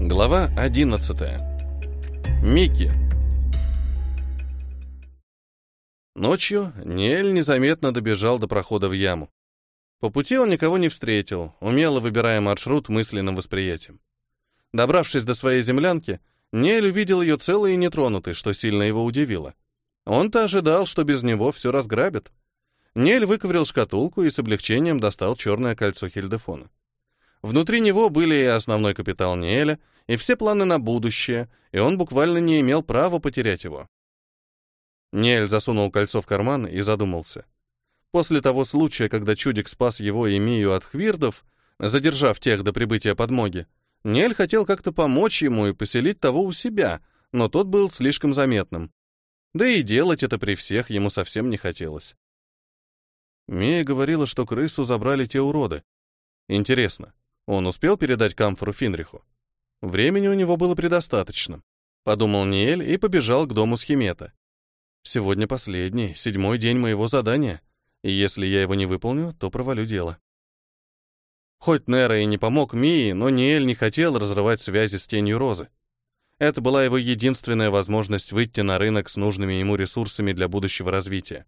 Глава 11. Микки. Ночью Ниэль незаметно добежал до прохода в яму. По пути он никого не встретил, умело выбирая маршрут мысленным восприятием. Добравшись до своей землянки, Ниэль увидел ее целой и нетронутой, что сильно его удивило. Он-то ожидал, что без него все разграбят. Ниэль выковырял шкатулку и с облегчением достал черное кольцо Хильдефона. Внутри него были и основной капитал Ниэля, и все планы на будущее, и он буквально не имел права потерять его. Ниэль засунул кольцо в карман и задумался. После того случая, когда чудик спас его и Мию от хвирдов, задержав тех до прибытия подмоги, Ниэль хотел как-то помочь ему и поселить того у себя, но тот был слишком заметным. Да и делать это при всех ему совсем не хотелось. Мия говорила, что крысу забрали те уроды. Интересно, он успел передать камфору Финриху? Времени у него было предостаточно. Подумал Ниэль и побежал к дому Схимета. Сегодня последний, седьмой день моего задания, и если я его не выполню, то провалю дело. Хоть Нера и не помог Мии, но Ниэль не хотел разрывать связи с тенью Розы. Это была его единственная возможность выйти на рынок с нужными ему ресурсами для будущего развития.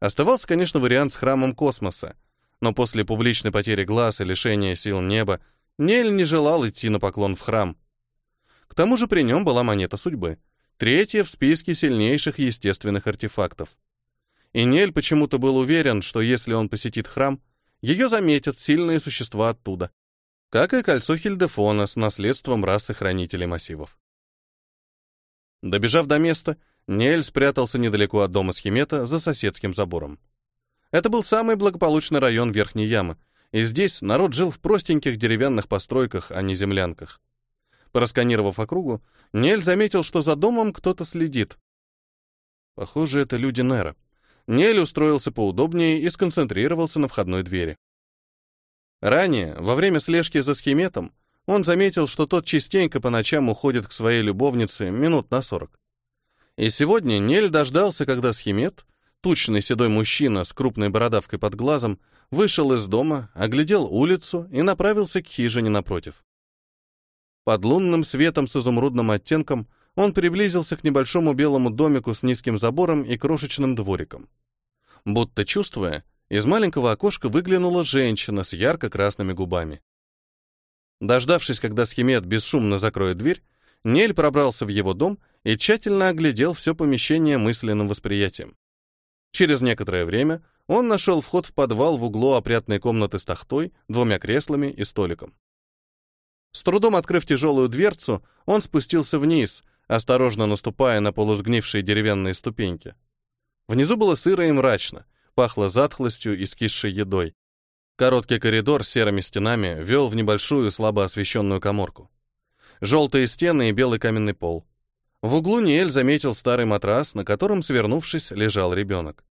Оставался, конечно, вариант с храмом космоса, но после публичной потери глаз и лишения сил неба Нель не желал идти на поклон в храм. К тому же при нем была монета судьбы, третья в списке сильнейших естественных артефактов. И Нель почему-то был уверен, что если он посетит храм, ее заметят сильные существа оттуда, как и кольцо Хильдефона с наследством расы хранителей массивов. Добежав до места, Нель спрятался недалеко от дома Схимета за соседским забором. Это был самый благополучный район Верхней Ямы, и здесь народ жил в простеньких деревянных постройках, а не землянках. Просканировав округу, Нель заметил, что за домом кто-то следит. Похоже, это люди Нера. Нель устроился поудобнее и сконцентрировался на входной двери. Ранее, во время слежки за схеметом, он заметил, что тот частенько по ночам уходит к своей любовнице минут на сорок. И сегодня Нель дождался, когда схемет, тучный седой мужчина с крупной бородавкой под глазом, вышел из дома, оглядел улицу и направился к хижине напротив. Под лунным светом с изумрудным оттенком он приблизился к небольшому белому домику с низким забором и крошечным двориком. Будто чувствуя, из маленького окошка выглянула женщина с ярко-красными губами. Дождавшись, когда схемет бесшумно закроет дверь, Нель пробрался в его дом и тщательно оглядел все помещение мысленным восприятием. Через некоторое время он нашел вход в подвал в углу опрятной комнаты с тахтой, двумя креслами и столиком. С трудом открыв тяжелую дверцу, он спустился вниз, осторожно наступая на полусгнившие деревянные ступеньки. Внизу было сыро и мрачно, пахло затхлостью и скисшей едой. Короткий коридор с серыми стенами вел в небольшую слабо освещенную коморку. Желтые стены и белый каменный пол. В углу Ниэль заметил старый матрас, на котором, свернувшись, лежал ребенок.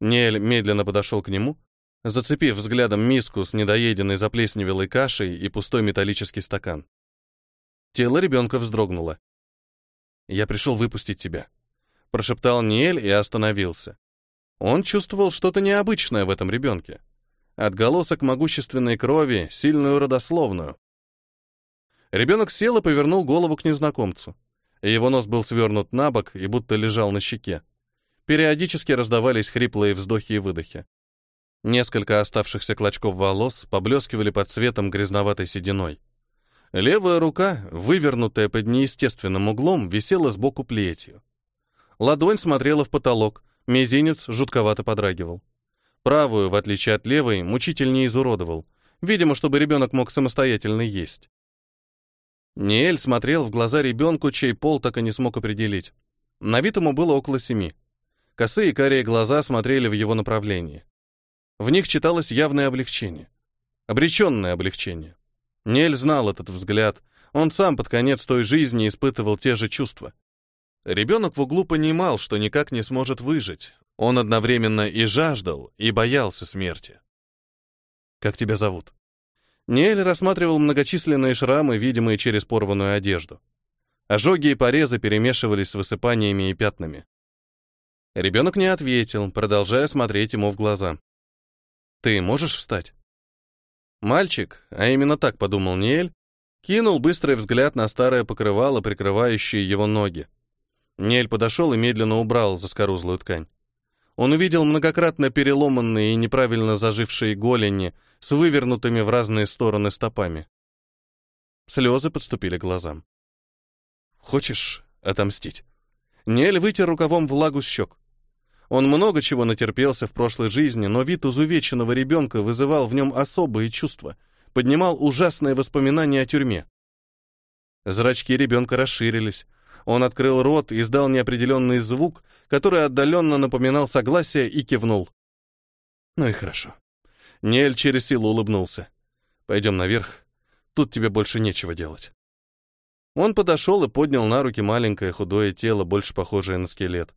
Ниэль медленно подошел к нему, зацепив взглядом миску с недоеденной заплесневелой кашей и пустой металлический стакан. Тело ребенка вздрогнуло. «Я пришел выпустить тебя», — прошептал Ниэль и остановился. Он чувствовал что-то необычное в этом ребенке. Отголосок могущественной крови, сильную родословную. Ребенок сел и повернул голову к незнакомцу. Его нос был свернут на бок и будто лежал на щеке. Периодически раздавались хриплые вздохи и выдохи. Несколько оставшихся клочков волос поблескивали под светом грязноватой сединой. Левая рука, вывернутая под неестественным углом, висела сбоку плетью. Ладонь смотрела в потолок, мизинец жутковато подрагивал. Правую, в отличие от левой, мучительно изуродовал, видимо, чтобы ребенок мог самостоятельно есть. Ниэль смотрел в глаза ребенку, чей пол так и не смог определить. На вид ему было около семи. Косые карие глаза смотрели в его направлении. В них читалось явное облегчение. Обреченное облегчение. Нель знал этот взгляд. Он сам под конец той жизни испытывал те же чувства. Ребенок в углу понимал, что никак не сможет выжить. Он одновременно и жаждал, и боялся смерти. «Как тебя зовут?» Нель рассматривал многочисленные шрамы, видимые через порванную одежду. Ожоги и порезы перемешивались с высыпаниями и пятнами. Ребенок не ответил, продолжая смотреть ему в глаза. «Ты можешь встать?» Мальчик, а именно так подумал Ниэль, Кинул быстрый взгляд на старое покрывало, прикрывающее его ноги. Нель подошел и медленно убрал заскорузлую ткань. Он увидел многократно переломанные и неправильно зажившие голени с вывернутыми в разные стороны стопами. Слезы подступили к глазам. «Хочешь отомстить?» Нель вытер рукавом влагу с щек. Он много чего натерпелся в прошлой жизни, но вид изувеченного ребенка вызывал в нем особые чувства, поднимал ужасные воспоминания о тюрьме. Зрачки ребенка расширились, он открыл рот, издал неопределенный звук, который отдаленно напоминал согласие, и кивнул. Ну и хорошо. Нель через силу улыбнулся. Пойдем наверх. Тут тебе больше нечего делать. Он подошел и поднял на руки маленькое худое тело, больше похожее на скелет.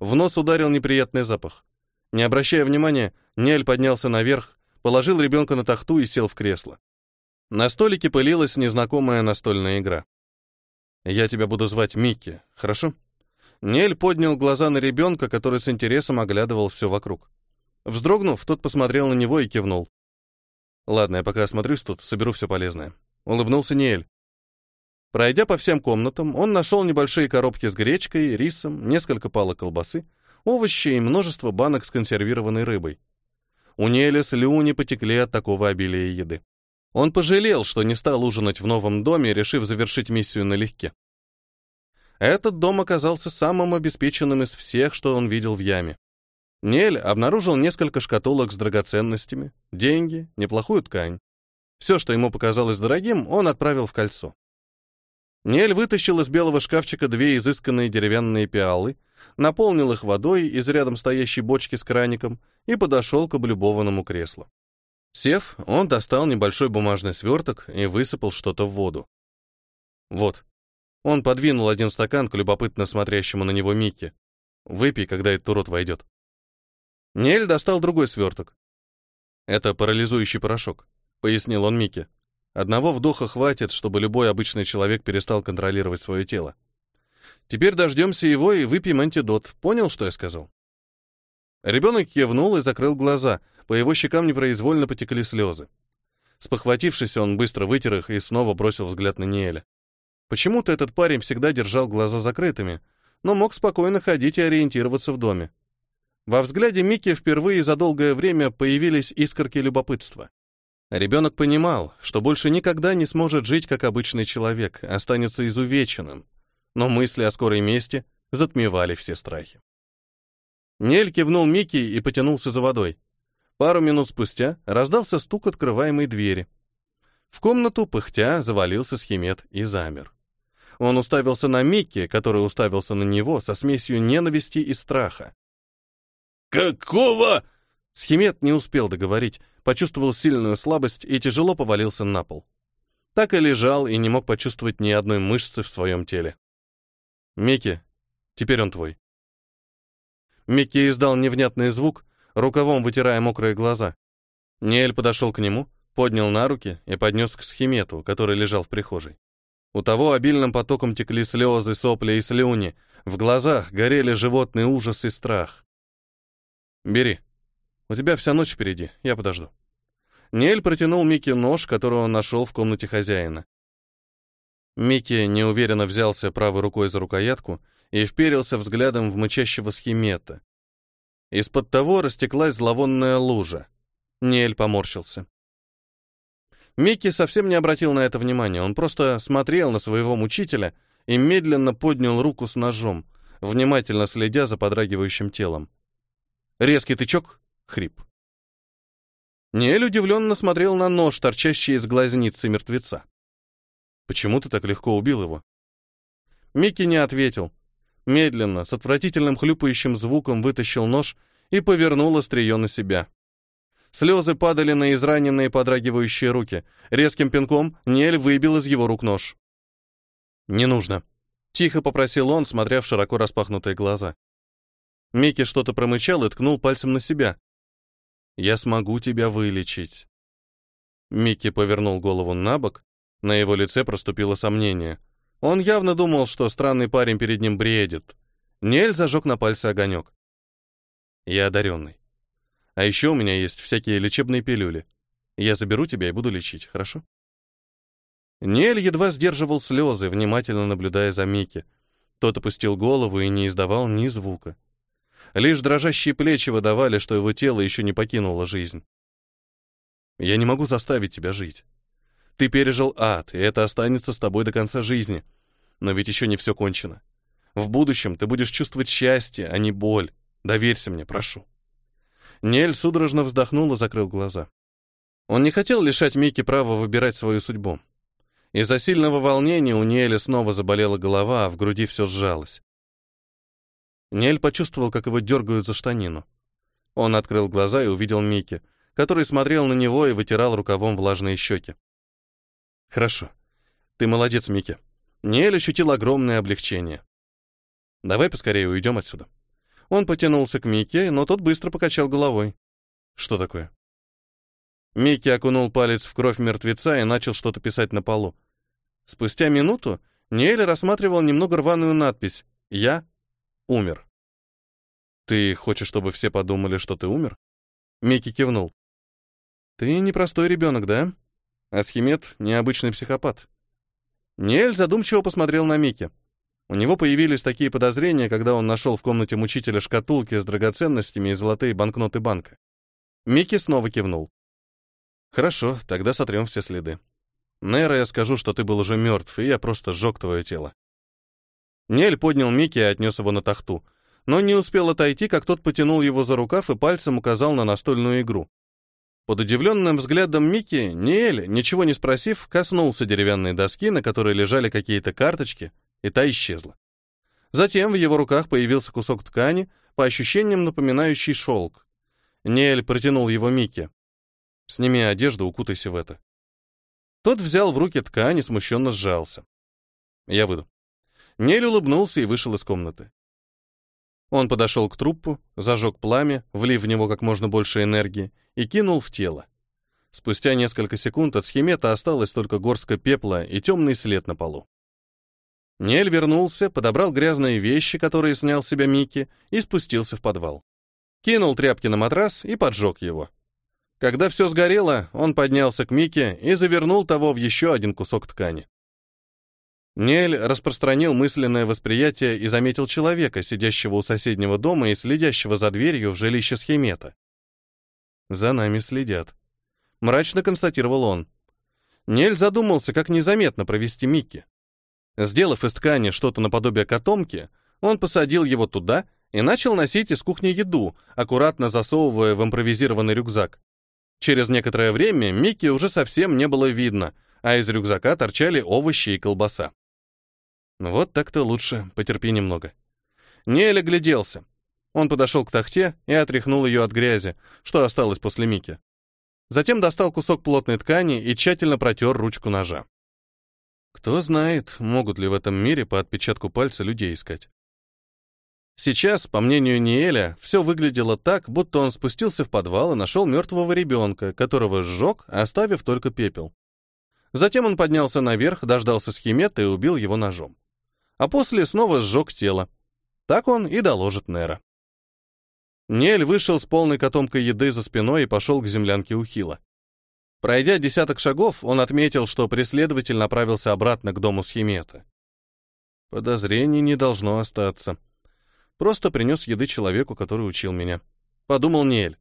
В нос ударил неприятный запах. Не обращая внимания, Нель поднялся наверх, положил ребенка на тахту и сел в кресло. На столике пылилась незнакомая настольная игра. Я тебя буду звать Микки, хорошо? Нель поднял глаза на ребенка, который с интересом оглядывал все вокруг. Вздрогнув, тот посмотрел на него и кивнул. Ладно, я пока осмотрюсь тут, соберу все полезное. Улыбнулся Нель. Пройдя по всем комнатам, он нашел небольшие коробки с гречкой, рисом, несколько палок колбасы, овощи и множество банок с консервированной рыбой. У Неля слюни потекли от такого обилия еды. Он пожалел, что не стал ужинать в новом доме, решив завершить миссию налегке. Этот дом оказался самым обеспеченным из всех, что он видел в яме. Нель обнаружил несколько шкатулок с драгоценностями, деньги, неплохую ткань. Все, что ему показалось дорогим, он отправил в кольцо. Нель вытащил из белого шкафчика две изысканные деревянные пиалы, наполнил их водой из рядом стоящей бочки с краником и подошел к облюбованному креслу. Сев, он достал небольшой бумажный сверток и высыпал что-то в воду. Вот. Он подвинул один стакан к любопытно смотрящему на него Микки. Выпей, когда этот урод войдет. Нель достал другой сверток. Это парализующий порошок, пояснил он Микки. Одного вдоха хватит, чтобы любой обычный человек перестал контролировать свое тело. Теперь дождемся его и выпьем антидот. Понял, что я сказал? Ребенок кивнул и закрыл глаза — по его щекам непроизвольно потекли слезы. Спохватившись, он быстро вытер их и снова бросил взгляд на Ниэля. Почему-то этот парень всегда держал глаза закрытыми, но мог спокойно ходить и ориентироваться в доме. Во взгляде Микки впервые за долгое время появились искорки любопытства. Ребенок понимал, что больше никогда не сможет жить как обычный человек, останется изувеченным, но мысли о скорой мести затмевали все страхи. Нель кивнул Микки и потянулся за водой. Пару минут спустя раздался стук открываемой двери. В комнату, пыхтя, завалился схимет и замер. Он уставился на Микки, который уставился на него со смесью ненависти и страха. «Какого?» Схимет не успел договорить, почувствовал сильную слабость и тяжело повалился на пол. Так и лежал и не мог почувствовать ни одной мышцы в своем теле. «Микки, теперь он твой». Микки издал невнятный звук, рукавом вытирая мокрые глаза. Ниэль подошел к нему, поднял на руки и поднес к схемету, который лежал в прихожей. У того обильным потоком текли слезы, сопли и слюни, в глазах горели животный ужас и страх. «Бери. У тебя вся ночь впереди, я подожду». Ниэль протянул Микки нож, который он нашел в комнате хозяина. Микки неуверенно взялся правой рукой за рукоятку и вперился взглядом в мычащего схемета, из-под того растеклась зловонная лужа. Ниэль поморщился. Микки совсем не обратил на это внимания, он просто смотрел на своего мучителя и медленно поднял руку с ножом, внимательно следя за подрагивающим телом. Резкий тычок — хрип. Ниэль удивленно смотрел на нож, торчащий из глазницы мертвеца. «Почему ты так легко убил его?» Микки не ответил, медленно, с отвратительным хлюпающим звуком вытащил нож и повернул острие на себя. Слезы падали на израненные подрагивающие руки. Резким пинком Нель выбил из его рук нож. «Не нужно», — тихо попросил он, смотря в широко распахнутые глаза. Микки что-то промычал и ткнул пальцем на себя. «Я смогу тебя вылечить». Микки повернул голову на бок, на его лице проступило сомнение — он явно думал, что странный парень перед ним бредит. Нель зажег на пальце огонек. Я одаренный. А еще у меня есть всякие лечебные пилюли. Я заберу тебя и буду лечить, хорошо? Нель едва сдерживал слезы, внимательно наблюдая за Микки. Тот опустил голову и не издавал ни звука. Лишь дрожащие плечи выдавали, что его тело еще не покинуло жизнь. «Я не могу заставить тебя жить. Ты пережил ад, и это останется с тобой до конца жизни. Но ведь еще не все кончено. В будущем ты будешь чувствовать счастье, а не боль. Доверься мне, прошу». Нель судорожно вздохнул и закрыл глаза. Он не хотел лишать Микки права выбирать свою судьбу. Из-за сильного волнения у Ниэля снова заболела голова, а в груди все сжалось. Ниэль почувствовал, как его дергают за штанину. Он открыл глаза и увидел Микки, который смотрел на него и вытирал рукавом влажные щеки. «Хорошо. Ты молодец, Микки». Ниэль ощутил огромное облегчение. «Давай поскорее уйдем отсюда». Он потянулся к Микки, но тот быстро покачал головой. «Что такое?» Микки окунул палец в кровь мертвеца и начал что-то писать на полу. Спустя минуту Ниэль рассматривал немного рваную надпись «Я умер». «Ты хочешь, чтобы все подумали, что ты умер?» Микки кивнул. «Ты непростой ребенок, да? Асхимед — необычный психопат». Ниэль задумчиво посмотрел на Микки. У него появились такие подозрения, когда он нашел в комнате мучителя шкатулки с драгоценностями и золотые банкноты банка. Микки снова кивнул. «Хорошо, тогда сотрем все следы. Нейра, я скажу, что ты был уже мертв, и я просто сжег твое тело. Нель поднял Микки и отнес его на тахту, но не успел отойти, как тот потянул его за рукав и пальцем указал на настольную игру. Под удивленным взглядом Микки, Ниэль, ничего не спросив, коснулся деревянной доски, на которой лежали какие-то карточки, и та исчезла. Затем в его руках появился кусок ткани, по ощущениям напоминающий шелк. Ниэль протянул его Микки. «Сними одежду, укутайся в это». Тот взял в руки ткань и смущенно сжался. «Я выйду». Нель улыбнулся и вышел из комнаты. Он подошел к трупу, зажег пламя, влив в него как можно больше энергии, и кинул в тело. Спустя несколько секунд от схемета осталась только горстка пепла и темный след на полу. Нель вернулся, подобрал грязные вещи, которые снял с себя Микки, и спустился в подвал. Кинул тряпки на матрас и поджег его. Когда все сгорело, он поднялся к Мике и завернул того в еще один кусок ткани. Нель распространил мысленное восприятие и заметил человека, сидящего у соседнего дома и следящего за дверью в жилище схемета. «За нами следят», — мрачно констатировал он. Нель задумался, как незаметно провести Микки. Сделав из ткани что-то наподобие котомки, он посадил его туда и начал носить из кухни еду, аккуратно засовывая в импровизированный рюкзак. Через некоторое время Микки уже совсем не было видно, а из рюкзака торчали овощи и колбаса. Вот так-то лучше, потерпи немного. Неэль огляделся. Он подошел к тахте и отряхнул ее от грязи, что осталось после Мики. Затем достал кусок плотной ткани и тщательно протер ручку ножа. Кто знает, могут ли в этом мире по отпечатку пальца людей искать. Сейчас, по мнению Ниэля, все выглядело так, будто он спустился в подвал и нашел мертвого ребенка, которого сжег, оставив только пепел. Затем он поднялся наверх, дождался схемета и убил его ножом. А после снова сжег тело. Так он и доложит Нера. Нель вышел с полной котомкой еды за спиной и пошел к землянке у Хила. Пройдя десяток шагов, он отметил, что преследователь направился обратно к дому Схемета. Подозрений не должно остаться. Просто принес еды человеку, который учил меня. Подумал Ниэль.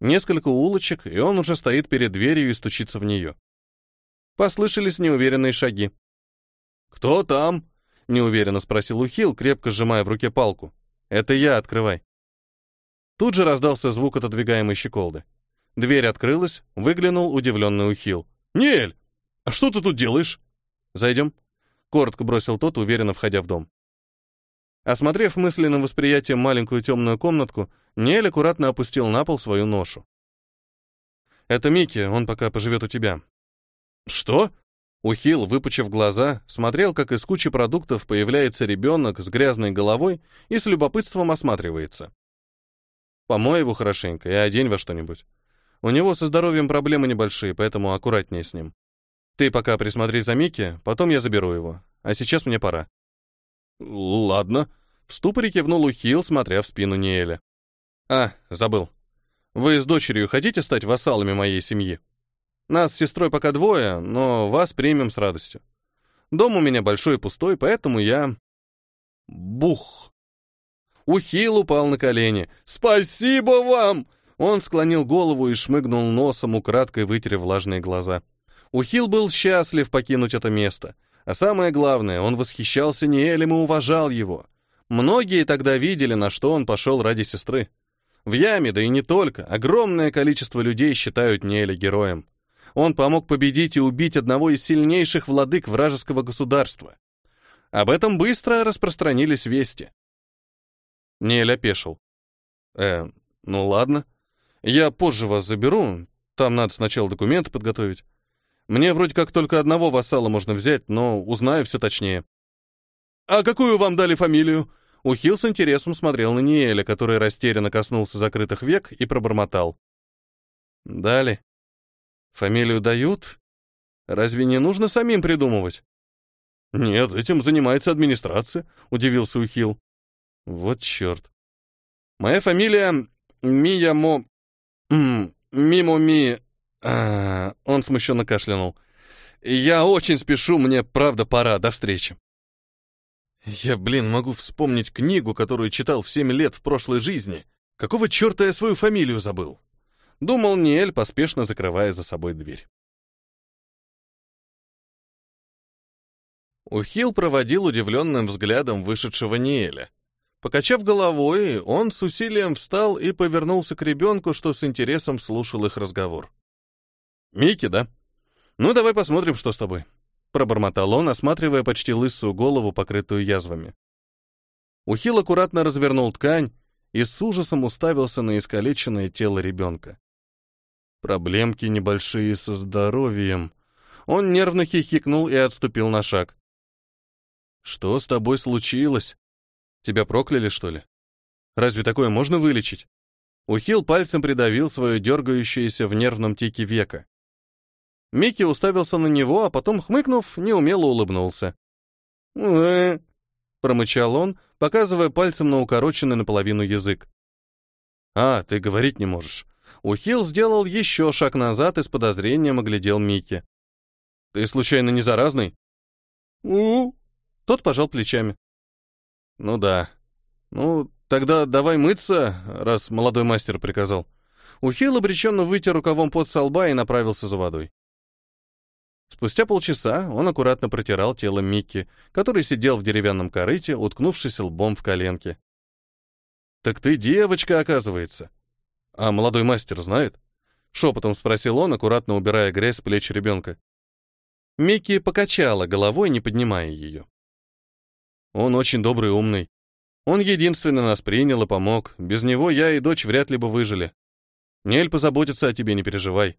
Несколько улочек, и он уже стоит перед дверью и стучится в нее. Послышались неуверенные шаги. «Кто там?» — неуверенно спросил Ухил, крепко сжимая в руке палку. «Это я, открывай». Тут же раздался звук отодвигаемой щеколды. Дверь открылась, выглянул удивленный Ухил. «Ниэль, а что ты тут делаешь?» «Зайдем», — коротко бросил тот, уверенно входя в дом. Осмотрев мысленным восприятием маленькую темную комнатку, Нель аккуратно опустил на пол свою ношу. «Это Микки, он пока поживет у тебя». «Что?» Ухил, выпучив глаза, смотрел, как из кучи продуктов появляется ребенок с грязной головой и с любопытством осматривается. «Помой его хорошенько и одень во что-нибудь. У него со здоровьем проблемы небольшие, поэтому аккуратнее с ним. Ты пока присмотри за Микки, потом я заберу его. А сейчас мне пора». «Ладно», — в ступоре кивнул Ухил, смотря в спину Ниэля. «А, забыл. Вы с дочерью хотите стать вассалами моей семьи?» Нас с сестрой пока двое, но вас примем с радостью. Дом у меня большой и пустой, поэтому я... Бух! Ухил упал на колени. «Спасибо вам!» Он склонил голову и шмыгнул носом, украдкой вытерев влажные глаза. Ухил был счастлив покинуть это место. А самое главное, он восхищался Ниэлем и уважал его. Многие тогда видели, на что он пошел ради сестры. В яме, да и не только, огромное количество людей считают Ниэля героем. Он помог победить и убить одного из сильнейших владык вражеского государства. Об этом быстро распространились вести. Ниэль опешил. «Э, ну ладно. Я позже вас заберу. Там надо сначала документы подготовить. Мне вроде как только одного вассала можно взять, но узнаю все точнее». «А какую вам дали фамилию?» Ухил с интересом смотрел на Ниэля, который растерянно коснулся закрытых век и пробормотал. «Дали. Фамилию дают? Разве не нужно самим придумывать?» «Нет, этим занимается администрация», — удивился Ухил. «Вот черт. Моя фамилия Миямо... Мимо Ми... А, он смущенно кашлянул. Я очень спешу, мне правда пора, до встречи. Я, блин, могу вспомнить книгу, которую читал в семь лет в прошлой жизни. Какого черта я свою фамилию забыл? Думал Ниэль, поспешно закрывая за собой дверь. Ухил проводил удивленным взглядом вышедшего Ниэля. Покачав головой, он с усилием встал и повернулся к ребенку, что с интересом слушал их разговор. «Микки, да? Ну, давай посмотрим, что с тобой» пробормотал он, осматривая почти лысую голову, покрытую язвами. Ухил аккуратно развернул ткань и с ужасом уставился на искалеченное тело ребенка. Проблемки небольшие со здоровьем. Он нервно хихикнул и отступил на шаг. «Что с тобой случилось? Тебя прокляли, что ли? Разве такое можно вылечить?» Ухил пальцем придавил свое дергающееся в нервном тике века. Микки уставился на него, а потом, хмыкнув, неумело улыбнулся. «Э-э-э», промычал он, показывая пальцем на укороченный наполовину язык. «А, ты говорить не можешь». Ухил сделал еще шаг назад и с подозрением оглядел Микки. «Ты случайно не заразный?» «У-у-у». Тот пожал плечами. «Ну да. Ну, тогда давай мыться, раз молодой мастер приказал». Ухил обреченно вытер рукавом под со лба и направился за водой. Спустя полчаса он аккуратно протирал тело Микки, который сидел в деревянном корыте, уткнувшись лбом в коленки. «Так ты девочка, оказывается!» «А молодой мастер знает?» Шепотом спросил он, аккуратно убирая грязь с плеч ребенка. Микки покачала головой, не поднимая ее. «Он очень добрый и умный. Он единственно нас принял и помог. Без него я и дочь вряд ли бы выжили. Нель позаботится о тебе, не переживай».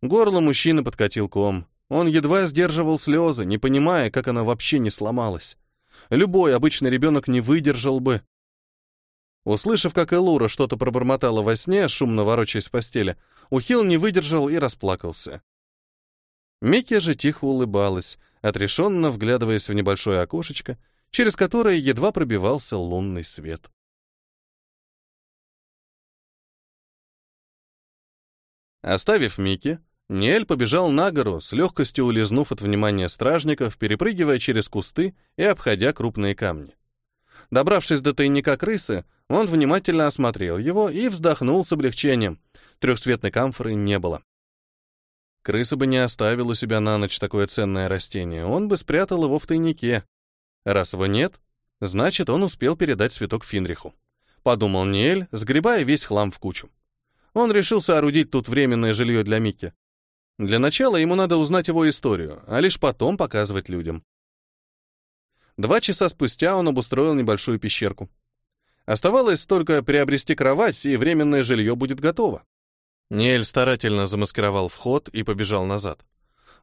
Горло мужчины подкатил ком. Он едва сдерживал слезы, не понимая, как она вообще не сломалась. Любой обычный ребенок не выдержал бы. Услышав, как Элура что-то пробормотала во сне, шумно ворочаясь в постели, Ухил не выдержал и расплакался. Микки же тихо улыбалась, отрешенно вглядываясь в небольшое окошечко, через которое едва пробивался лунный свет. Оставив Микки, Ниэль побежал на гору, с легкостью улизнув от внимания стражников, перепрыгивая через кусты и обходя крупные камни. Добравшись до тайника крысы, он внимательно осмотрел его и вздохнул с облегчением. Трехцветной камфоры не было. Крыса бы не оставила себя на ночь такое ценное растение, он бы спрятал его в тайнике. Раз его нет, значит, он успел передать цветок Финриху. Подумал Ниэль, сгребая весь хлам в кучу. Он решил соорудить тут временное жилье для Микки. Для начала ему надо узнать его историю, а лишь потом показывать людям. Два часа спустя он обустроил небольшую пещерку. Оставалось только приобрести кровать, и временное жилье будет готово. Ниэль старательно замаскировал вход и побежал назад.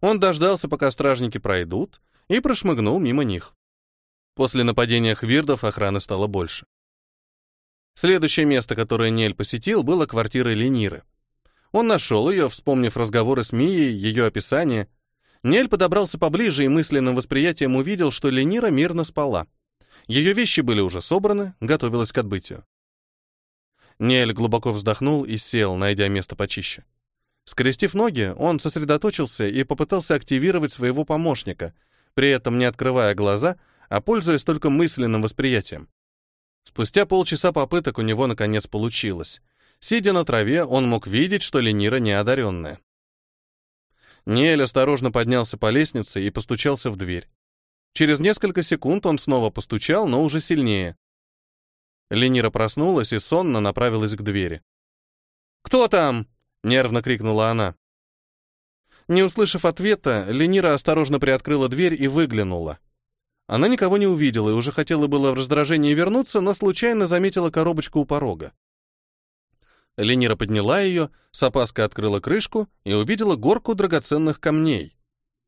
Он дождался, пока стражники пройдут, и прошмыгнул мимо них. После нападения хвирдов охраны стало больше. Следующее место, которое Нель посетил, было квартирой Лениры. Он нашел ее, вспомнив разговоры с Мией, ее описание. Нель подобрался поближе и мысленным восприятием увидел, что Ленира мирно спала. Ее вещи были уже собраны, готовилась к отбытию. Нель глубоко вздохнул и сел, найдя место почище. Скрестив ноги, он сосредоточился и попытался активировать своего помощника, при этом не открывая глаза, а пользуясь только мысленным восприятием. Спустя полчаса попыток у него наконец получилось. Сидя на траве, он мог видеть, что Ленира неодаренная. Ниэль осторожно поднялся по лестнице и постучался в дверь. Через несколько секунд он снова постучал, но уже сильнее. Ленира проснулась и сонно направилась к двери. «Кто там?» — нервно крикнула она. Не услышав ответа, Ленира осторожно приоткрыла дверь и выглянула. Она никого не увидела и уже хотела было в раздражении вернуться, но случайно заметила коробочку у порога. Ленира подняла ее, с опаской открыла крышку и увидела горку драгоценных камней.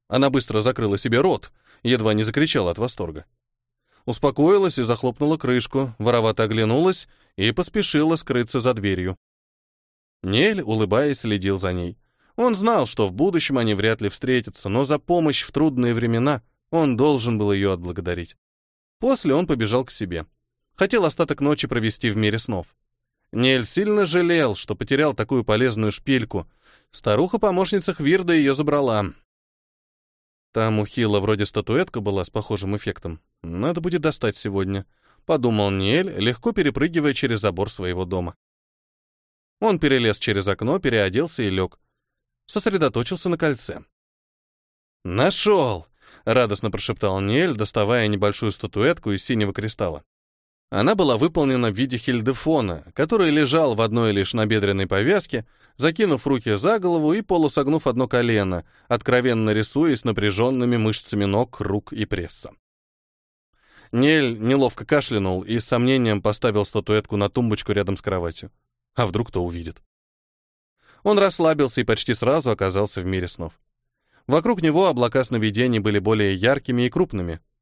Она быстро закрыла себе рот, едва не закричала от восторга. Успокоилась и захлопнула крышку, воровато оглянулась и поспешила скрыться за дверью. Нель, улыбаясь, следил за ней. Он знал, что в будущем они вряд ли встретятся, но за помощь в трудные времена он должен был ее отблагодарить. После он побежал к себе. Хотел остаток ночи провести в мире снов. Нель сильно жалел, что потерял такую полезную шпильку. Старуха-помощница Хвирда ее забрала. Там у Хила вроде статуэтка была с похожим эффектом. Надо будет достать сегодня. Подумал Нель, легко перепрыгивая через забор своего дома. Он перелез через окно, переоделся и лег. Сосредоточился на кольце. «Нашел!» — радостно прошептал Нель, доставая небольшую статуэтку из синего кристалла. Она была выполнена в виде хильдефона, который лежал в одной лишь набедренной повязке, закинув руки за голову и полусогнув одно колено, откровенно рисуясь напряженными мышцами ног, рук и пресса. Нель неловко кашлянул и с сомнением поставил статуэтку на тумбочку рядом с кроватью. А вдруг кто увидит? Он расслабился и почти сразу оказался в мире снов. Вокруг него облака сновидений были более яркими и крупными —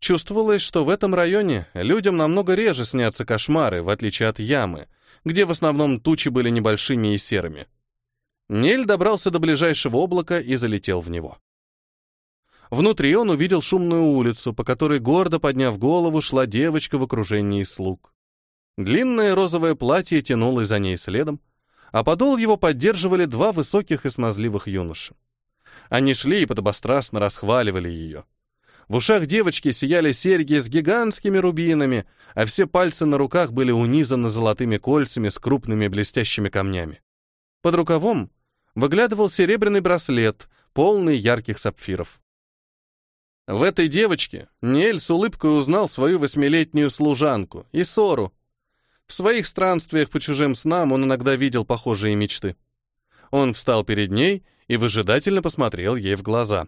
Чувствовалось, что в этом районе людям намного реже снятся кошмары, в отличие от ямы, где в основном тучи были небольшими и серыми. Нель добрался до ближайшего облака и залетел в него. Внутри он увидел шумную улицу, по которой, гордо подняв голову, шла девочка в окружении слуг. Длинное розовое платье тянулось за ней следом, а подол его поддерживали два высоких и смазливых юноши. Они шли и подобострастно расхваливали ее. В ушах девочки сияли серьги с гигантскими рубинами, а все пальцы на руках были унизаны золотыми кольцами с крупными блестящими камнями. Под рукавом выглядывал серебряный браслет, полный ярких сапфиров. В этой девочке Нель с улыбкой узнал свою восьмилетнюю служанку, Исору. В своих странствиях по чужим снам он иногда видел похожие мечты. Он встал перед ней и выжидательно посмотрел ей в глаза.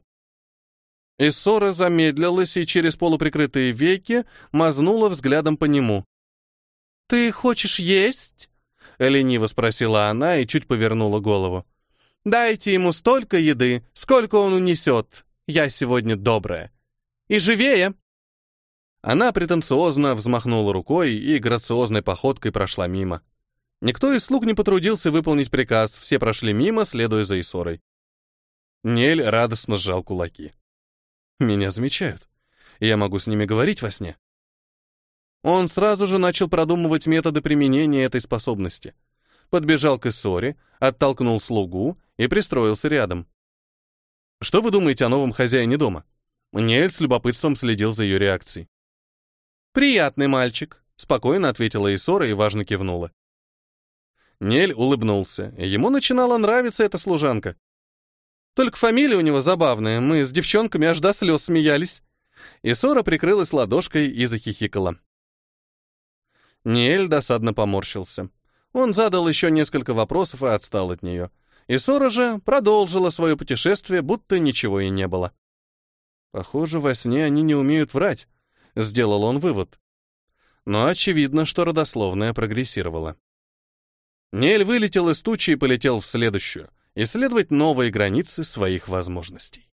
Иссора замедлилась и через полуприкрытые веки мазнула взглядом по нему. «Ты хочешь есть?» — лениво спросила она и чуть повернула голову. «Дайте ему столько еды, сколько он унесет. Я сегодня добрая. И живее!» Она претенциозно взмахнула рукой и грациозной походкой прошла мимо. Никто из слуг не потрудился выполнить приказ, все прошли мимо, следуя за Исорой. Нель радостно сжал кулаки. Меня замечают. Я могу с ними говорить во сне. Он сразу же начал продумывать методы применения этой способности. Подбежал к Иссоре, оттолкнул слугу и пристроился рядом. Что вы думаете о новом хозяине дома? Нель с любопытством следил за ее реакцией. «Приятный мальчик», — спокойно ответила Исора и важно кивнула. Нель улыбнулся. Ему начинала нравиться эта служанка. Только фамилия у него забавная, мы с девчонками аж до слез смеялись. И Сора прикрылась ладошкой и захихикала. Ниэль досадно поморщился. Он задал еще несколько вопросов и отстал от нее. И Сора же продолжила свое путешествие, будто ничего и не было. Похоже, во сне они не умеют врать, сделал он вывод. Но очевидно, что родословная прогрессировала. Нель вылетел из тучи и полетел в следующую — исследовать новые границы своих возможностей.